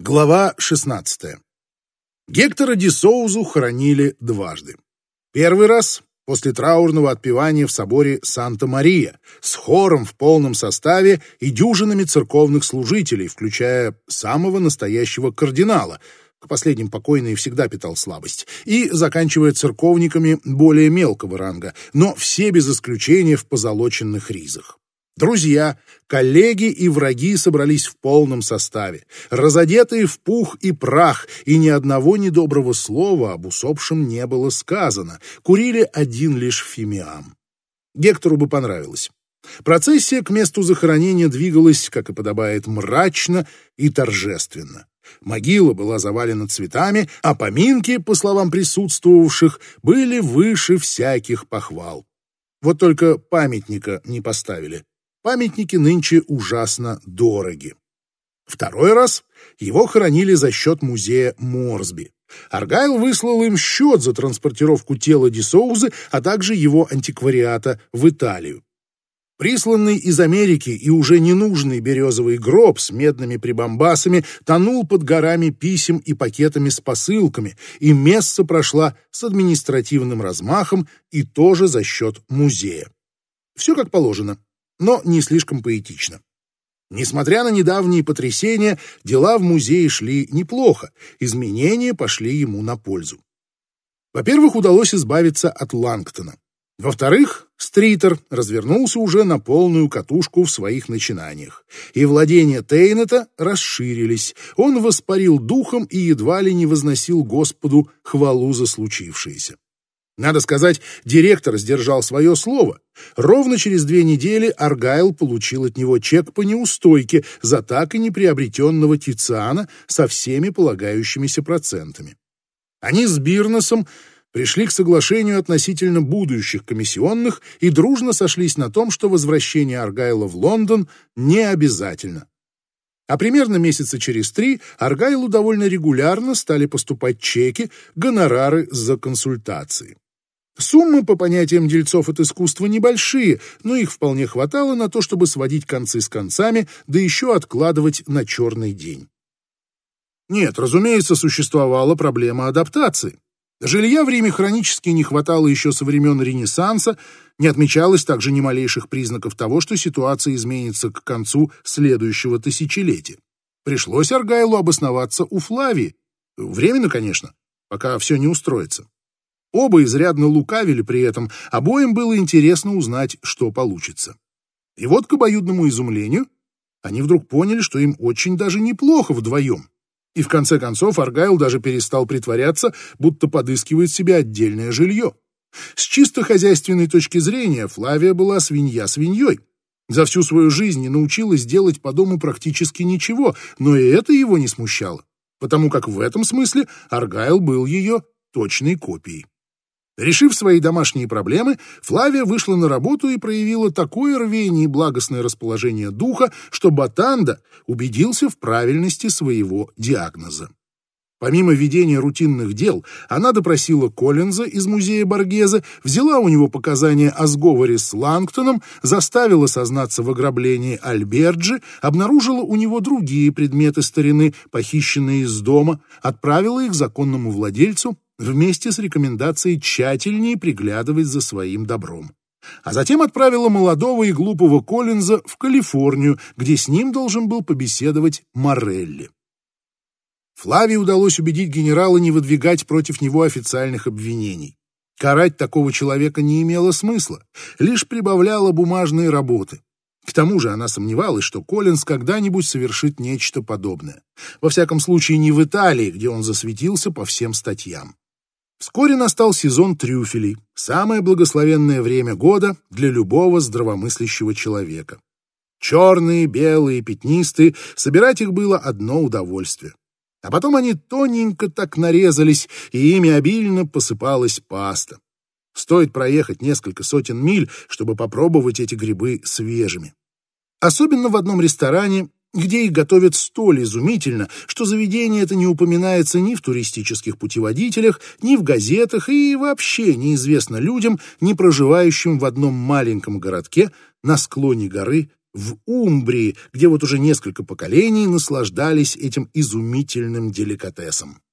Глава 16. Гектора Ди Соузу хоронили дважды. Первый раз после траурного отпевания в соборе Санта-Мария с хором в полном составе и дюжинами церковных служителей, включая самого настоящего кардинала, к последним покойный всегда питал слабость, и заканчивая церковниками более мелкого ранга, но все без исключения в позолоченных ризах. Друзья, коллеги и враги собрались в полном составе, разодетые в пух и прах, и ни одного недоброго слова об усопшем не было сказано, курили один лишь фимиам. Гектору бы понравилось. Процессия к месту захоронения двигалась, как и подобает, мрачно и торжественно. Могила была завалена цветами, а поминки, по словам присутствовавших, были выше всяких похвал. Вот только памятника не поставили. Памятники нынче ужасно дороги. Второй раз его хоронили за счет музея Морсби. Аргайл выслал им счет за транспортировку тела Дисоузы, а также его антиквариата в Италию. Присланный из Америки и уже ненужный березовый гроб с медными прибамбасами тонул под горами писем и пакетами с посылками, и месса прошла с административным размахом и тоже за счет музея. Все как положено но не слишком поэтично. Несмотря на недавние потрясения, дела в музее шли неплохо, изменения пошли ему на пользу. Во-первых, удалось избавиться от Лангтона. Во-вторых, Стритер развернулся уже на полную катушку в своих начинаниях, и владения Тейнета расширились. Он воспарил духом и едва ли не возносил Господу хвалу за случившееся. Надо сказать, директор сдержал свое слово. Ровно через две недели Аргайл получил от него чек по неустойке за так и не приобретенного Тициана со всеми полагающимися процентами. Они с Бирнесом пришли к соглашению относительно будущих комиссионных и дружно сошлись на том, что возвращение Аргайла в Лондон не обязательно. А примерно месяца через три Аргайлу довольно регулярно стали поступать чеки, гонорары за консультации. Суммы, по понятиям дельцов от искусства, небольшие, но их вполне хватало на то, чтобы сводить концы с концами, да еще откладывать на черный день. Нет, разумеется, существовала проблема адаптации. Жилья в Риме хронически не хватало еще со времен Ренессанса, не отмечалось также ни малейших признаков того, что ситуация изменится к концу следующего тысячелетия. Пришлось Аргайлу обосноваться у Флавии. Временно, конечно, пока все не устроится. Оба изрядно лукавили при этом, обоим было интересно узнать, что получится. И вот, к обоюдному изумлению, они вдруг поняли, что им очень даже неплохо вдвоем. И в конце концов Аргайл даже перестал притворяться, будто подыскивает себе отдельное жилье. С чисто хозяйственной точки зрения Флавия была свинья свиньей. За всю свою жизнь не научилась делать по дому практически ничего, но и это его не смущало, потому как в этом смысле Аргайл был ее точной копией. Решив свои домашние проблемы, Флавия вышла на работу и проявила такое рвение и благостное расположение духа, что Батанда убедился в правильности своего диагноза. Помимо ведения рутинных дел, она допросила Коллинза из музея Боргезе, взяла у него показания о сговоре с Лангтоном, заставила сознаться в ограблении Альберджи, обнаружила у него другие предметы старины, похищенные из дома, отправила их законному владельцу вместе с рекомендацией тщательнее приглядывать за своим добром. А затем отправила молодого и глупого Коллинза в Калифорнию, где с ним должен был побеседовать Морелли. Флавии удалось убедить генерала не выдвигать против него официальных обвинений. Карать такого человека не имело смысла, лишь прибавляла бумажные работы. К тому же она сомневалась, что Коллинз когда-нибудь совершит нечто подобное. Во всяком случае, не в Италии, где он засветился по всем статьям. Вскоре настал сезон трюфелей, самое благословенное время года для любого здравомыслящего человека. Черные, белые, пятнистые, собирать их было одно удовольствие. А потом они тоненько так нарезались, и ими обильно посыпалась паста. Стоит проехать несколько сотен миль, чтобы попробовать эти грибы свежими. Особенно в одном ресторане где их готовят столь изумительно, что заведение это не упоминается ни в туристических путеводителях, ни в газетах и вообще неизвестно людям, не проживающим в одном маленьком городке на склоне горы в Умбрии, где вот уже несколько поколений наслаждались этим изумительным деликатесом.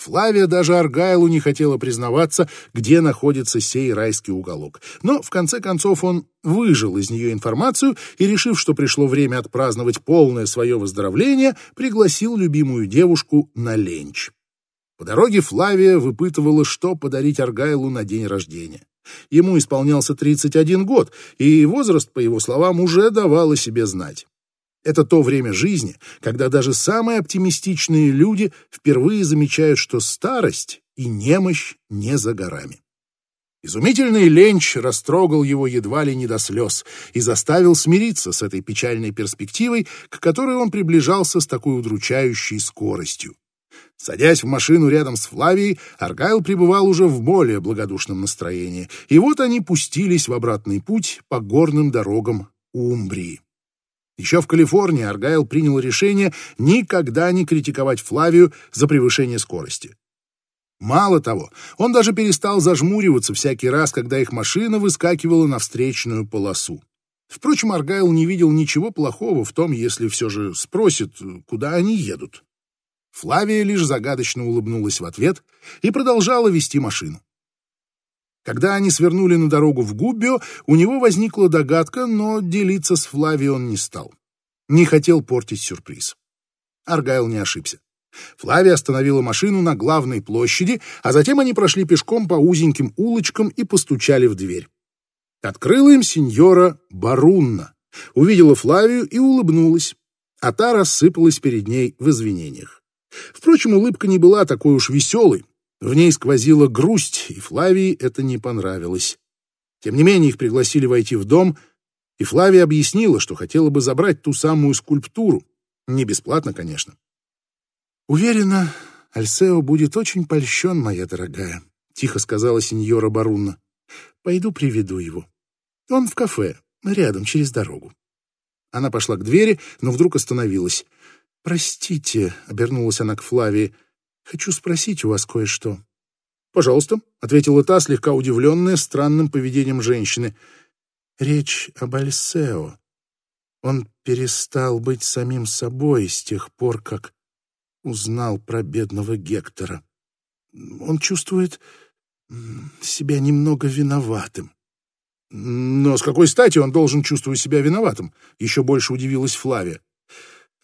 Флавия даже Аргайлу не хотела признаваться, где находится сей райский уголок. Но, в конце концов, он выжил из нее информацию и, решив, что пришло время отпраздновать полное свое выздоровление, пригласил любимую девушку на ленч. По дороге Флавия выпытывала, что подарить Аргайлу на день рождения. Ему исполнялся 31 год, и возраст, по его словам, уже давал о себе знать. Это то время жизни, когда даже самые оптимистичные люди впервые замечают, что старость и немощь не за горами. Изумительный ленч растрогал его едва ли не до слез и заставил смириться с этой печальной перспективой, к которой он приближался с такой удручающей скоростью. Садясь в машину рядом с Флавией, Аргайл пребывал уже в более благодушном настроении, и вот они пустились в обратный путь по горным дорогам Умбрии. Еще в Калифорнии Аргайл принял решение никогда не критиковать Флавию за превышение скорости. Мало того, он даже перестал зажмуриваться всякий раз, когда их машина выскакивала на встречную полосу. Впрочем, Аргайл не видел ничего плохого в том, если все же спросит, куда они едут. Флавия лишь загадочно улыбнулась в ответ и продолжала вести машину. Когда они свернули на дорогу в Губбио, у него возникла догадка, но делиться с Флавией он не стал. Не хотел портить сюрприз. Аргайл не ошибся. Флавия остановила машину на главной площади, а затем они прошли пешком по узеньким улочкам и постучали в дверь. Открыла им сеньора Барунна, увидела Флавию и улыбнулась, а та рассыпалась перед ней в извинениях. Впрочем, улыбка не была такой уж веселой. В ней сквозила грусть, и Флавии это не понравилось. Тем не менее, их пригласили войти в дом, и Флавия объяснила, что хотела бы забрать ту самую скульптуру. Не бесплатно, конечно. «Уверена, Альсео будет очень польщен, моя дорогая», — тихо сказала сеньора Барунна. «Пойду приведу его. Он в кафе, рядом, через дорогу». Она пошла к двери, но вдруг остановилась — «Простите», — обернулась она к Флавии, — «хочу спросить у вас кое-что». «Пожалуйста», — ответила та, слегка удивленная странным поведением женщины. «Речь об Альсео. Он перестал быть самим собой с тех пор, как узнал про бедного Гектора. Он чувствует себя немного виноватым». «Но с какой стати он должен чувствовать себя виноватым?» — еще больше удивилась Флавия.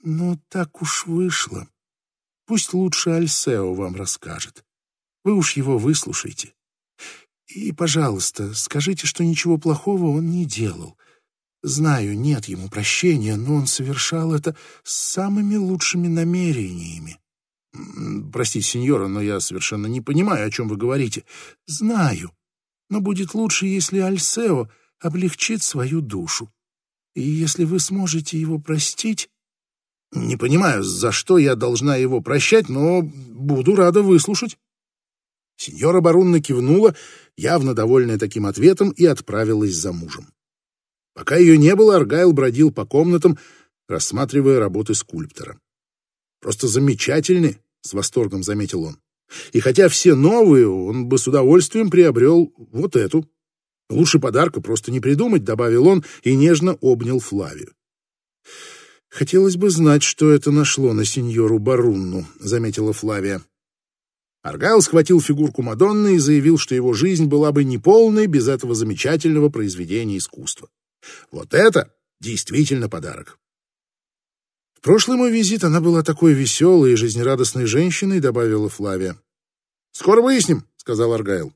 Но так уж вышло. Пусть лучше Альсео вам расскажет. Вы уж его выслушайте. И, пожалуйста, скажите, что ничего плохого он не делал. Знаю, нет ему прощения, но он совершал это с самыми лучшими намерениями. Простите, сеньора, но я совершенно не понимаю, о чем вы говорите. Знаю, но будет лучше, если Альсео облегчит свою душу. И если вы сможете его простить, не понимаю, за что я должна его прощать, но буду рада выслушать. Сеньора Барунна кивнула, явно довольная таким ответом, и отправилась за мужем. Пока ее не было, Аргайл бродил по комнатам, рассматривая работы скульптора. «Просто замечательны!» — с восторгом заметил он. «И хотя все новые, он бы с удовольствием приобрел вот эту. Лучше подарка просто не придумать», — добавил он и нежно обнял Флавию. «Хотелось бы знать, что это нашло на сеньору Барунну», — заметила Флавия. Аргайл схватил фигурку Мадонны и заявил, что его жизнь была бы неполной без этого замечательного произведения искусства. Вот это действительно подарок. В прошлый мой визит она была такой веселой и жизнерадостной женщиной, добавила Флавия. «Скоро выясним», — сказал Аргайл.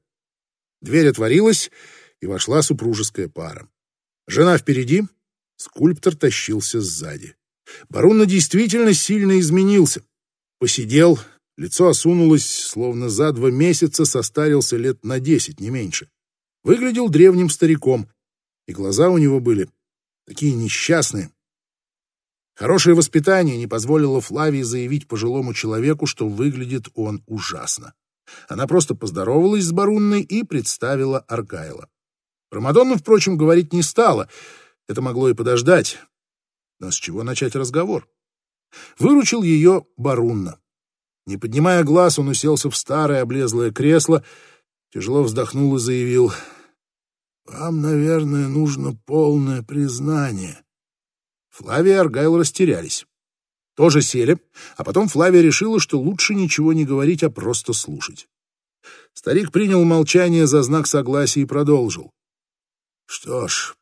Дверь отворилась, и вошла супружеская пара. Жена впереди, скульптор тащился сзади. Баруна действительно сильно изменился. Посидел, лицо осунулось, словно за два месяца состарился лет на десять, не меньше. Выглядел древним стариком, и глаза у него были такие несчастные. Хорошее воспитание не позволило Флавии заявить пожилому человеку, что выглядит он ужасно. Она просто поздоровалась с Барунной и представила Аргайла. Про Мадонну, впрочем, говорить не стала. Это могло и подождать. Но с чего начать разговор? Выручил ее Барунна. Не поднимая глаз, он уселся в старое облезлое кресло, тяжело вздохнул и заявил, «Вам, наверное, нужно полное признание. Флавия и Аргайл растерялись. Тоже сели, а потом Флавия решила, что лучше ничего не говорить, а просто слушать. Старик принял молчание за знак согласия и продолжил. «Что ж,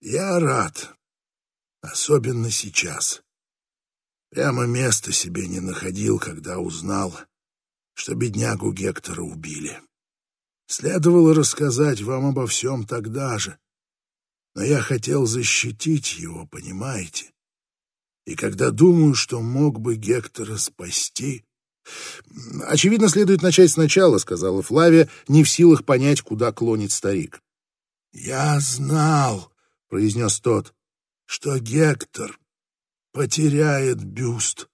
я рад, особенно сейчас. Прямо места себе не находил, когда узнал, что беднягу Гектора убили. Следовало рассказать вам обо всем тогда же, но я хотел защитить его, понимаете? И когда думаю, что мог бы Гектора спасти... «Очевидно, следует начать сначала», — сказала Флавия, не в силах понять, куда клонит старик. «Я знал», — произнес тот, — «что Гектор потеряет бюст.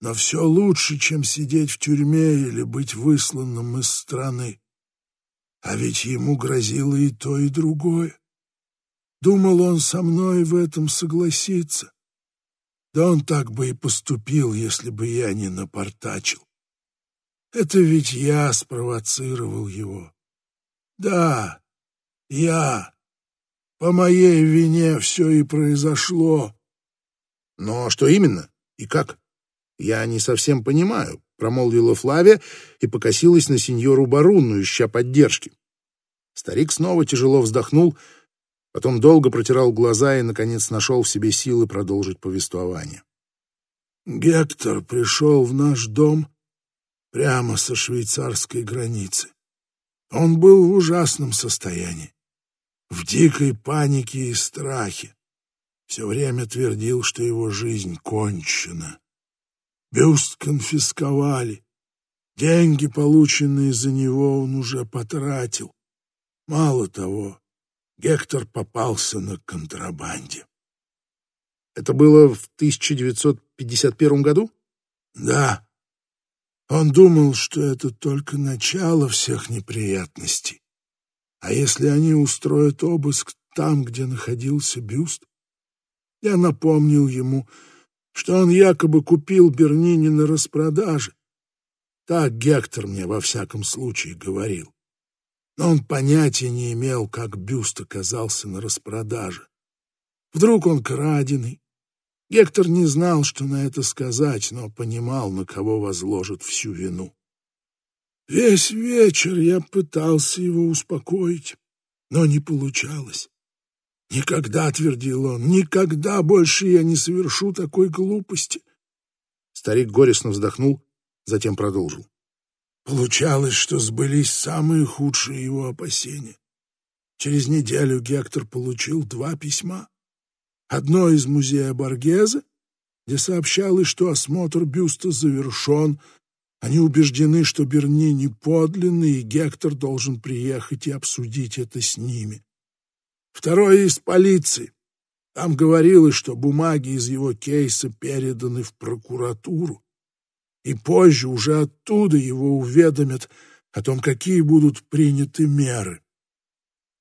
Но все лучше, чем сидеть в тюрьме или быть высланным из страны. А ведь ему грозило и то, и другое. Думал он со мной в этом согласиться. Да он так бы и поступил, если бы я не напортачил. Это ведь я спровоцировал его. Да, я. По моей вине все и произошло. Но что именно и как? Я не совсем понимаю, промолвила Флавия и покосилась на сеньору Барунну, ища поддержки. Старик снова тяжело вздохнул, Потом долго протирал глаза и, наконец, нашел в себе силы продолжить повествование. Гектор пришел в наш дом прямо со швейцарской границы. Он был в ужасном состоянии, в дикой панике и страхе. Все время твердил, что его жизнь кончена. Бюст конфисковали. Деньги, полученные за него, он уже потратил. Мало того, Гектор попался на контрабанде. Это было в 1951 году? Да. Он думал, что это только начало всех неприятностей. А если они устроят обыск там, где находился бюст? Я напомнил ему, что он якобы купил Бернини на распродаже. Так Гектор мне во всяком случае говорил но он понятия не имел, как бюст оказался на распродаже. Вдруг он краденый. Гектор не знал, что на это сказать, но понимал, на кого возложит всю вину. Весь вечер я пытался его успокоить, но не получалось. «Никогда», — твердил он, — «никогда больше я не совершу такой глупости». Старик горестно вздохнул, затем продолжил. Получалось, что сбылись самые худшие его опасения. Через неделю Гектор получил два письма. Одно из музея Боргеза, где сообщалось, что осмотр бюста завершен. Они убеждены, что Бернини подлинный, и Гектор должен приехать и обсудить это с ними. Второе из полиции. Там говорилось, что бумаги из его кейса переданы в прокуратуру и позже уже оттуда его уведомят о том, какие будут приняты меры.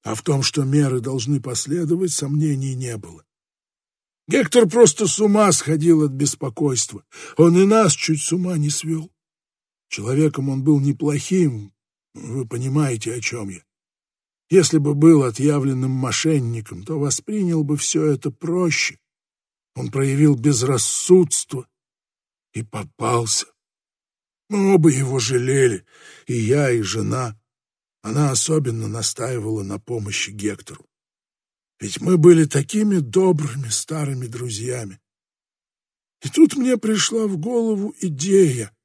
А в том, что меры должны последовать, сомнений не было. Гектор просто с ума сходил от беспокойства. Он и нас чуть с ума не свел. Человеком он был неплохим, вы понимаете, о чем я. Если бы был отъявленным мошенником, то воспринял бы все это проще. Он проявил безрассудство, и попался. Мы оба его жалели, и я, и жена. Она особенно настаивала на помощи Гектору. Ведь мы были такими добрыми старыми друзьями. И тут мне пришла в голову идея.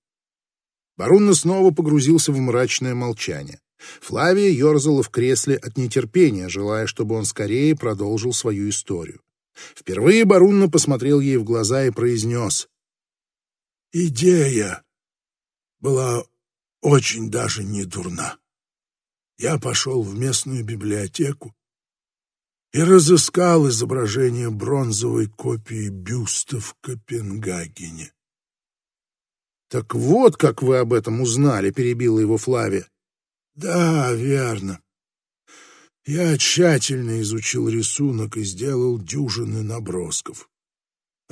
Барунна снова погрузился в мрачное молчание. Флавия ерзала в кресле от нетерпения, желая, чтобы он скорее продолжил свою историю. Впервые Барунна посмотрел ей в глаза и произнес Идея была очень даже не дурна. Я пошел в местную библиотеку и разыскал изображение бронзовой копии бюста в Копенгагене. «Так вот, как вы об этом узнали», — перебила его Флавия. «Да, верно. Я тщательно изучил рисунок и сделал дюжины набросков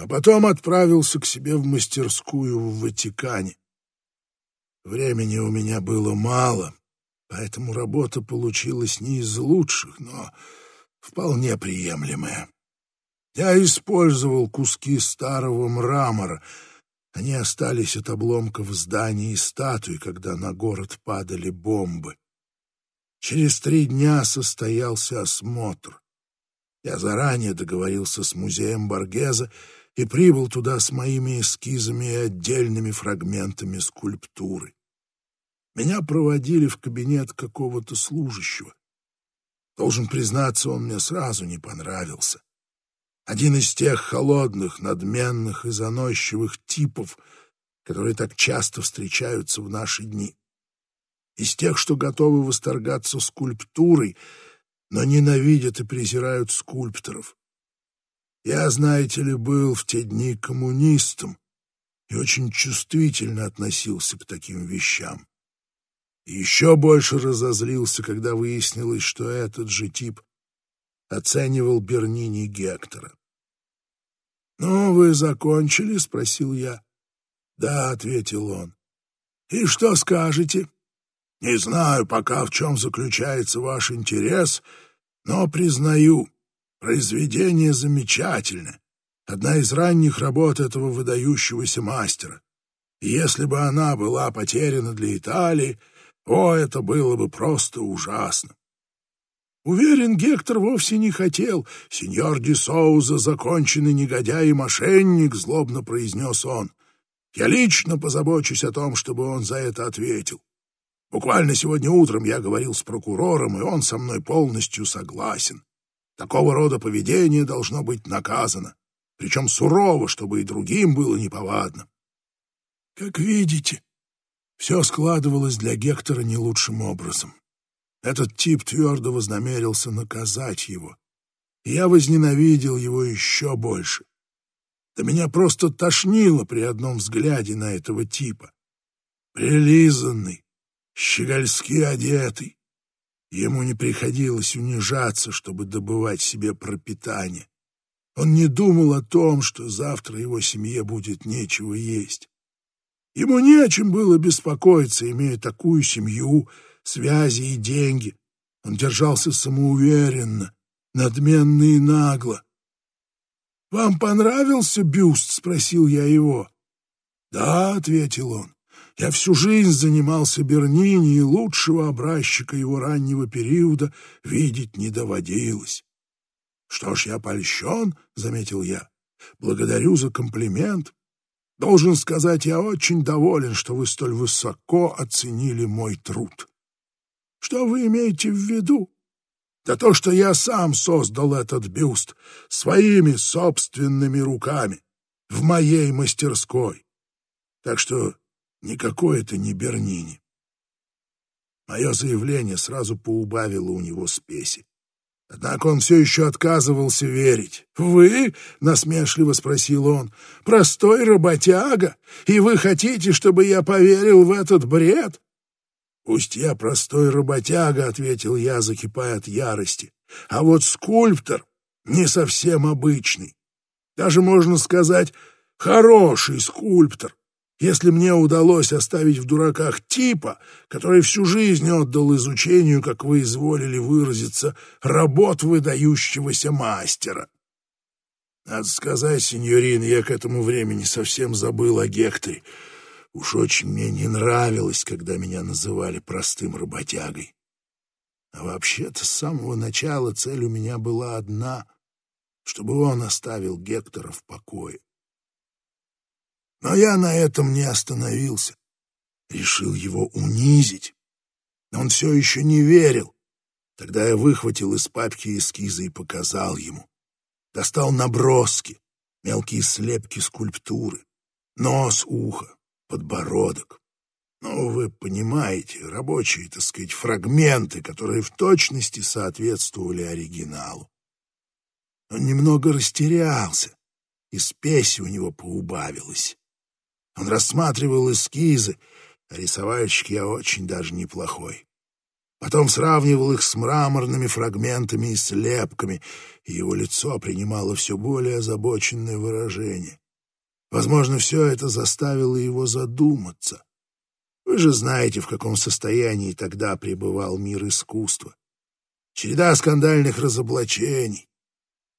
а потом отправился к себе в мастерскую в Ватикане. Времени у меня было мало, поэтому работа получилась не из лучших, но вполне приемлемая. Я использовал куски старого мрамора. Они остались от обломков зданий и статуй, когда на город падали бомбы. Через три дня состоялся осмотр. Я заранее договорился с музеем Боргеза и прибыл туда с моими эскизами и отдельными фрагментами скульптуры. Меня проводили в кабинет какого-то служащего. Должен признаться, он мне сразу не понравился. Один из тех холодных, надменных и заносчивых типов, которые так часто встречаются в наши дни. Из тех, что готовы восторгаться скульптурой, но ненавидят и презирают скульпторов. Я, знаете ли, был в те дни коммунистом и очень чувствительно относился к таким вещам. И еще больше разозлился, когда выяснилось, что этот же тип оценивал Бернини Гектора. «Ну, вы закончили?» — спросил я. «Да», — ответил он. «И что скажете?» «Не знаю пока, в чем заключается ваш интерес, но признаю, произведение замечательное, одна из ранних работ этого выдающегося мастера. И если бы она была потеряна для Италии, о, это было бы просто ужасно. Уверен, Гектор вовсе не хотел. Сеньор Ди Соуза — законченный негодяй и мошенник, — злобно произнес он. Я лично позабочусь о том, чтобы он за это ответил. Буквально сегодня утром я говорил с прокурором, и он со мной полностью согласен. Такого рода поведение должно быть наказано, причем сурово, чтобы и другим было неповадно. Как видите, все складывалось для Гектора не лучшим образом. Этот тип твердо вознамерился наказать его. Я возненавидел его еще больше. Да меня просто тошнило при одном взгляде на этого типа. Прилизанный, щегольски одетый. Ему не приходилось унижаться, чтобы добывать себе пропитание. Он не думал о том, что завтра его семье будет нечего есть. Ему не о чем было беспокоиться, имея такую семью, связи и деньги. Он держался самоуверенно, надменно и нагло. «Вам понравился бюст?» — спросил я его. «Да», — ответил он, — «я всю жизнь занимался Бернини, и лучшего образчика его раннего периода видеть не доводилось». «Что ж, я польщен», — заметил я. «Благодарю за комплимент. Должен сказать, я очень доволен, что вы столь высоко оценили мой труд». Что вы имеете в виду? Да то, что я сам создал этот бюст своими собственными руками в моей мастерской. Так что никакой это не Бернини. Мое заявление сразу поубавило у него спеси. Однако он все еще отказывался верить. «Вы?» — насмешливо спросил он. «Простой работяга? И вы хотите, чтобы я поверил в этот бред? «Пусть я простой работяга», — ответил я, закипая от ярости. «А вот скульптор не совсем обычный. Даже, можно сказать, хороший скульптор, если мне удалось оставить в дураках типа, который всю жизнь отдал изучению, как вы изволили выразиться, работ выдающегося мастера». Надо сказать, сеньорин, я к этому времени совсем забыл о Гекторе. Уж очень мне не нравилось, когда меня называли простым работягой. А вообще-то с самого начала цель у меня была одна — чтобы он оставил Гектора в покое. Но я на этом не остановился. Решил его унизить. Но он все еще не верил. Тогда я выхватил из папки эскизы и показал ему. Достал наброски, мелкие слепки скульптуры, нос, ухо, подбородок. Ну, вы понимаете, рабочие, так сказать, фрагменты, которые в точности соответствовали оригиналу. Он немного растерялся, и спеси у него поубавилось. Он рассматривал эскизы, а рисовальщик я очень даже неплохой. Потом сравнивал их с мраморными фрагментами и слепками, и его лицо принимало все более озабоченное выражение. Возможно, все это заставило его задуматься. Вы же знаете, в каком состоянии тогда пребывал мир искусства. Череда скандальных разоблачений,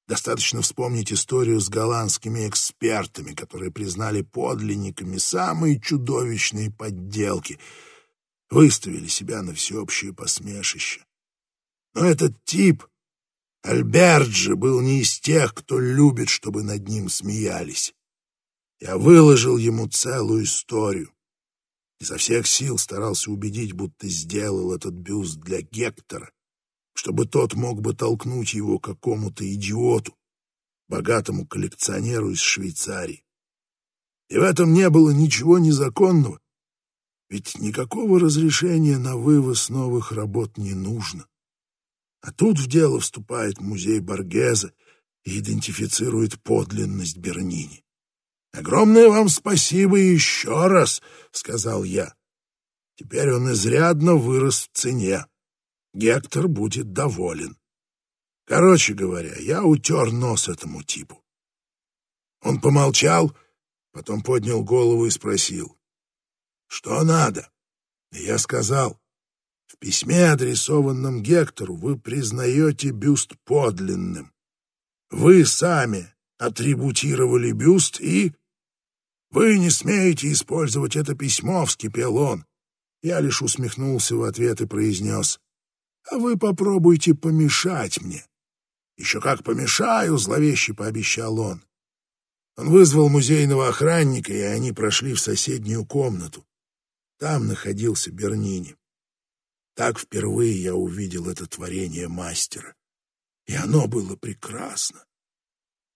Достаточно вспомнить историю с голландскими экспертами, которые признали подлинниками самые чудовищные подделки, выставили себя на всеобщее посмешище. Но этот тип, Альберджи, был не из тех, кто любит, чтобы над ним смеялись. Я выложил ему целую историю. Изо всех сил старался убедить, будто сделал этот бюст для Гектора, чтобы тот мог бы толкнуть его какому-то идиоту, богатому коллекционеру из Швейцарии. И в этом не было ничего незаконного, ведь никакого разрешения на вывоз новых работ не нужно. А тут в дело вступает музей Боргеза и идентифицирует подлинность Бернини. «Огромное вам спасибо еще раз», — сказал я. Теперь он изрядно вырос в цене. Гектор будет доволен. Короче говоря, я утер нос этому типу. Он помолчал, потом поднял голову и спросил, что надо. И я сказал, в письме, адресованном Гектору, вы признаете бюст подлинным. Вы сами атрибутировали бюст и... Вы не смеете использовать это письмо, вскипел он. Я лишь усмехнулся в ответ и произнес, а вы попробуйте помешать мне. Еще как помешаю, зловеще пообещал он. Он вызвал музейного охранника, и они прошли в соседнюю комнату. Там находился Бернини. Так впервые я увидел это творение мастера. И оно было прекрасно.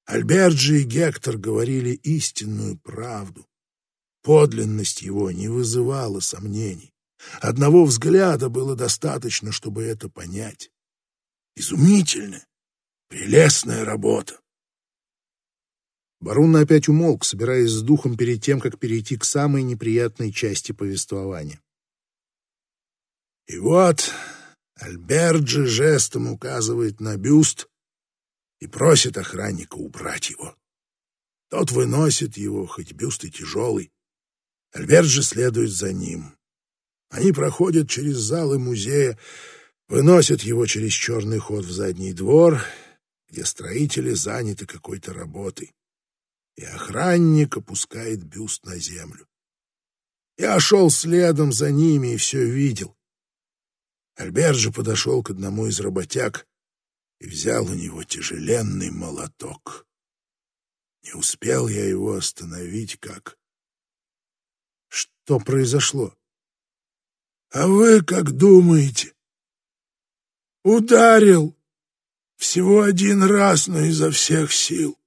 Альберджи и Гектор говорили истинную правду. Подлинность его не вызывала сомнений. Одного взгляда было достаточно, чтобы это понять. Изумительная, прелестная работа. Барун опять умолк, собираясь с духом перед тем, как перейти к самой неприятной части повествования. И вот Альберджи жестом указывает на бюст и просит охранника убрать его. Тот выносит его, хоть бюст и тяжелый. Альберджи следует за ним. Они проходят через залы музея, выносят его через черный ход в задний двор, где строители заняты какой-то работой. И охранник опускает бюст на землю. Я шел следом за ними и все видел. Альберт же подошел к одному из работяг и взял у него тяжеленный молоток. Не успел я его остановить, как... Что произошло? А вы как думаете? Ударил. Всего один раз, но изо всех сил.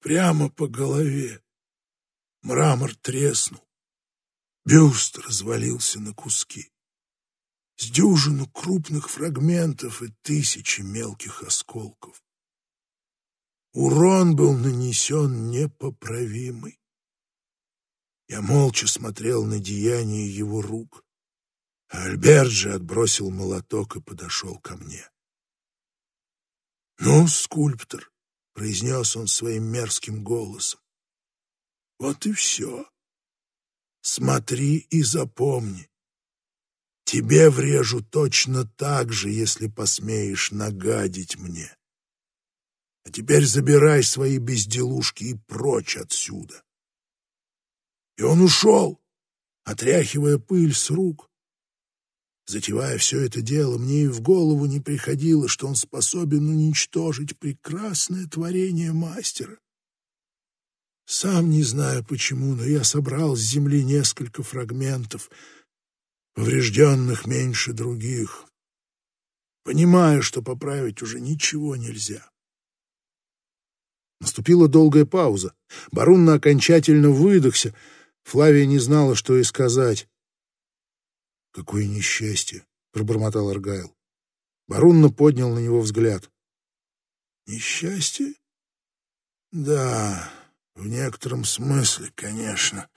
Прямо по голове. Мрамор треснул. Бюст развалился на куски. С дюжину крупных фрагментов и тысячи мелких осколков. Урон был нанесен непоправимый. Я молча смотрел на деяние его рук. Альберт же отбросил молоток и подошел ко мне. «Ну, скульптор», — произнес он своим мерзким голосом, — «вот и все. Смотри и запомни. Тебе врежу точно так же, если посмеешь нагадить мне. А теперь забирай свои безделушки и прочь отсюда». И он ушел, отряхивая пыль с рук, Затевая все это дело, мне и в голову не приходило, что он способен уничтожить прекрасное творение мастера. Сам не знаю почему, но я собрал с земли несколько фрагментов, поврежденных меньше других. Понимаю, что поправить уже ничего нельзя. Наступила долгая пауза. Барунна окончательно выдохся. Флавия не знала, что и сказать. «Какое несчастье!» — пробормотал Аргайл. Барунна поднял на него взгляд. «Несчастье? Да, в некотором смысле, конечно.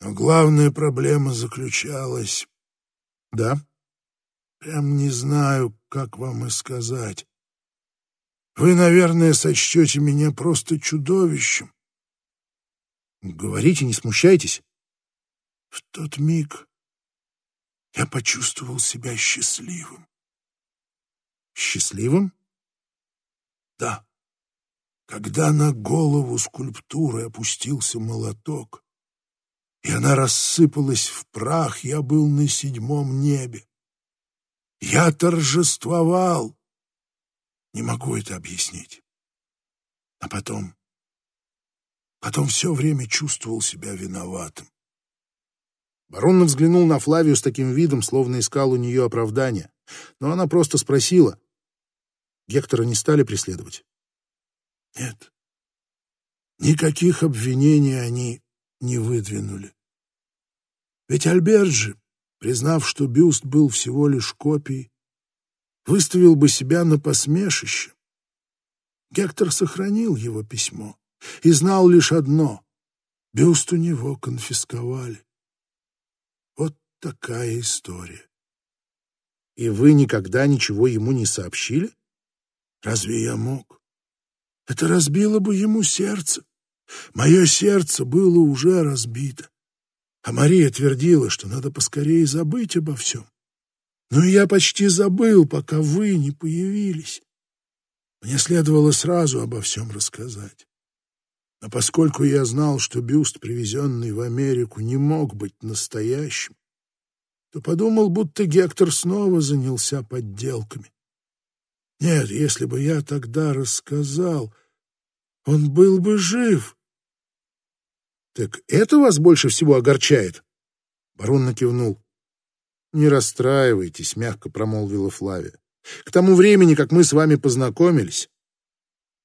Но главная проблема заключалась... Да? Прям не знаю, как вам и сказать. Вы, наверное, сочтете меня просто чудовищем. Говорите, не смущайтесь. В тот миг я почувствовал себя счастливым. Счастливым? Да. Когда на голову скульптуры опустился молоток, и она рассыпалась в прах, я был на седьмом небе. Я торжествовал. Не могу это объяснить. А потом... Потом все время чувствовал себя виноватым. Барон взглянул на Флавию с таким видом, словно искал у нее оправдания. Но она просто спросила. Гектора не стали преследовать? Нет. Никаких обвинений они не выдвинули. Ведь Альберджи, признав, что бюст был всего лишь копией, выставил бы себя на посмешище. Гектор сохранил его письмо и знал лишь одно — бюст у него конфисковали. Вот такая история. И вы никогда ничего ему не сообщили? Разве я мог? Это разбило бы ему сердце. Мое сердце было уже разбито. А Мария твердила, что надо поскорее забыть обо всем. Но я почти забыл, пока вы не появились. Мне следовало сразу обо всем рассказать. Но поскольку я знал, что бюст, привезенный в Америку, не мог быть настоящим, то подумал, будто Гектор снова занялся подделками. Нет, если бы я тогда рассказал, он был бы жив. Так это вас больше всего огорчает? Барон накивнул. Не расстраивайтесь, мягко промолвила Флавия. К тому времени, как мы с вами познакомились,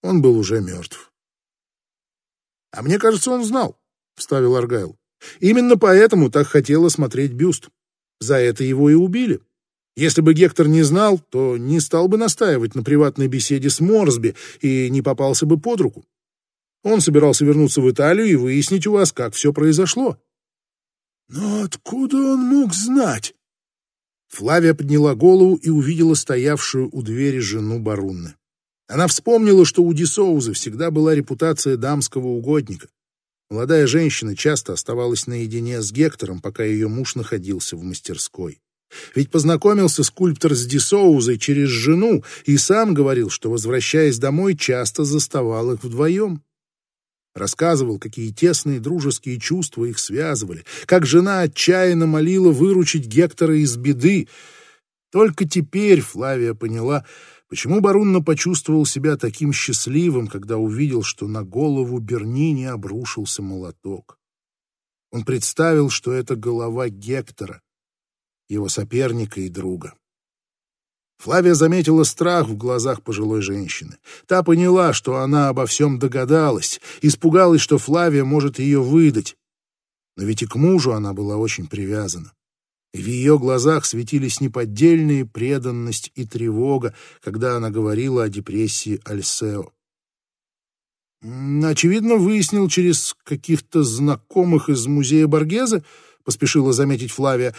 он был уже мертв. А мне кажется, он знал, вставил Аргайл. Именно поэтому так хотел осмотреть бюст. За это его и убили. Если бы Гектор не знал, то не стал бы настаивать на приватной беседе с Морсби и не попался бы под руку. Он собирался вернуться в Италию и выяснить у вас, как все произошло. Но откуда он мог знать? Флавия подняла голову и увидела стоявшую у двери жену Барунны. Она вспомнила, что у Дисоуза всегда была репутация дамского угодника. Молодая женщина часто оставалась наедине с Гектором, пока ее муж находился в мастерской. Ведь познакомился скульптор с Дисоузой через жену и сам говорил, что, возвращаясь домой, часто заставал их вдвоем. Рассказывал, какие тесные дружеские чувства их связывали, как жена отчаянно молила выручить Гектора из беды. Только теперь Флавия поняла, Почему Барунна почувствовал себя таким счастливым, когда увидел, что на голову Бернини обрушился молоток? Он представил, что это голова Гектора, его соперника и друга. Флавия заметила страх в глазах пожилой женщины. Та поняла, что она обо всем догадалась, испугалась, что Флавия может ее выдать. Но ведь и к мужу она была очень привязана и в ее глазах светились неподдельные преданность и тревога, когда она говорила о депрессии Альсео. «Очевидно, выяснил через каких-то знакомых из музея Боргезе», — поспешила заметить Флавия.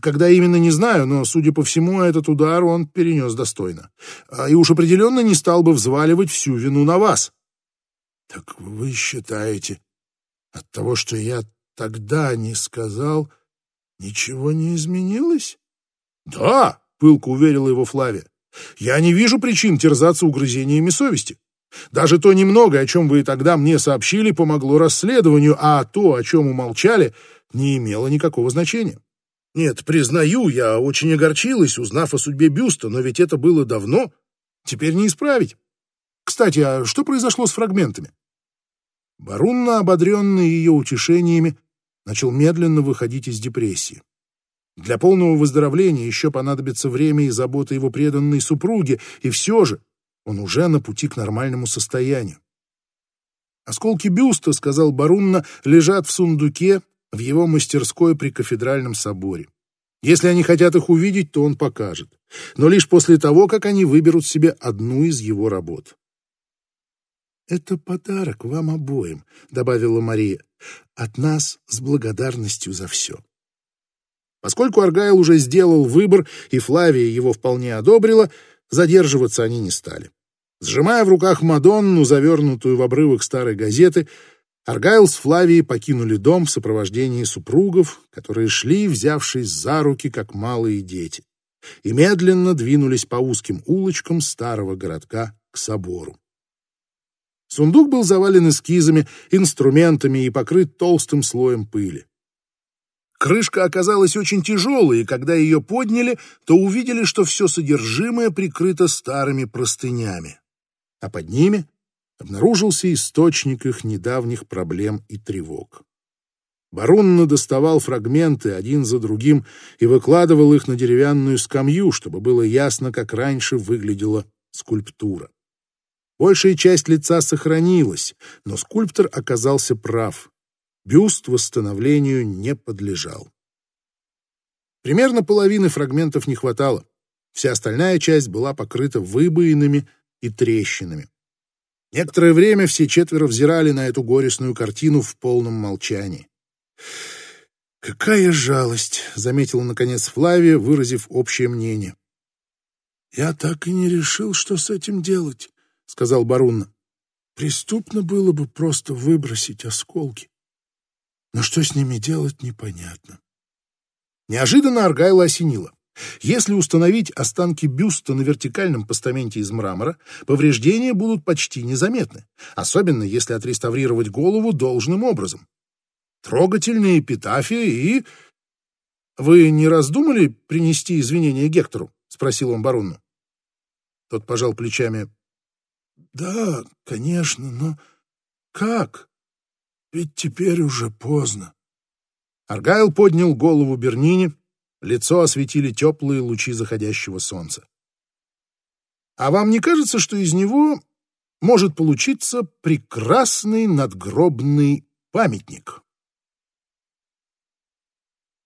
«Когда именно, не знаю, но, судя по всему, этот удар он перенес достойно. А и уж определенно не стал бы взваливать всю вину на вас». «Так вы считаете, от того, что я тогда не сказал...» Ничего не изменилось? Да, пылко уверила его Флавия. Я не вижу причин терзаться угрызениями совести. Даже то немногое, о чем вы тогда мне сообщили, помогло расследованию, а то, о чем умолчали, не имело никакого значения. Нет, признаю, я очень огорчилась, узнав о судьбе бюста, но ведь это было давно. Теперь не исправить. Кстати, а что произошло с фрагментами? Барунна, ободренный ее утешениями, начал медленно выходить из депрессии. Для полного выздоровления еще понадобится время и забота его преданной супруги, и все же он уже на пути к нормальному состоянию. Осколки бюста, сказал Барунна, лежат в сундуке в его мастерской при кафедральном соборе. Если они хотят их увидеть, то он покажет, но лишь после того, как они выберут себе одну из его работ. «Это подарок вам обоим», — добавила Мария. «От нас с благодарностью за все». Поскольку Аргайл уже сделал выбор, и Флавия его вполне одобрила, задерживаться они не стали. Сжимая в руках Мадонну, завернутую в обрывок старой газеты, Аргайл с Флавией покинули дом в сопровождении супругов, которые шли, взявшись за руки, как малые дети, и медленно двинулись по узким улочкам старого городка к собору. Сундук был завален эскизами, инструментами и покрыт толстым слоем пыли. Крышка оказалась очень тяжелой, и когда ее подняли, то увидели, что все содержимое прикрыто старыми простынями. А под ними обнаружился источник их недавних проблем и тревог. Барунна доставал фрагменты один за другим и выкладывал их на деревянную скамью, чтобы было ясно, как раньше выглядела скульптура. Большая часть лица сохранилась, но скульптор оказался прав. Бюст восстановлению не подлежал. Примерно половины фрагментов не хватало. Вся остальная часть была покрыта выбоинами и трещинами. Некоторое время все четверо взирали на эту горестную картину в полном молчании. «Какая жалость!» — заметила, наконец, Флавия, выразив общее мнение. «Я так и не решил, что с этим делать», — сказал Барунна. «Преступно было бы просто выбросить осколки. Но что с ними делать, непонятно». Неожиданно Аргайла осенило. Если установить останки бюста на вертикальном постаменте из мрамора, повреждения будут почти незаметны, особенно если отреставрировать голову должным образом трогательная эпитафия и... «Вы не раздумали принести извинения Гектору?» — спросил он барону. Тот пожал плечами. «Да, конечно, но как? Ведь теперь уже поздно». Аргайл поднял голову Бернини, лицо осветили теплые лучи заходящего солнца. «А вам не кажется, что из него может получиться прекрасный надгробный памятник?»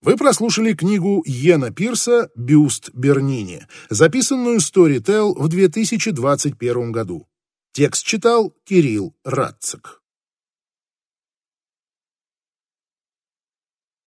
Вы прослушали книгу Йена Пирса «Бюст Бернини», записанную Storytel в 2021 году. Текст читал Кирилл Радцик.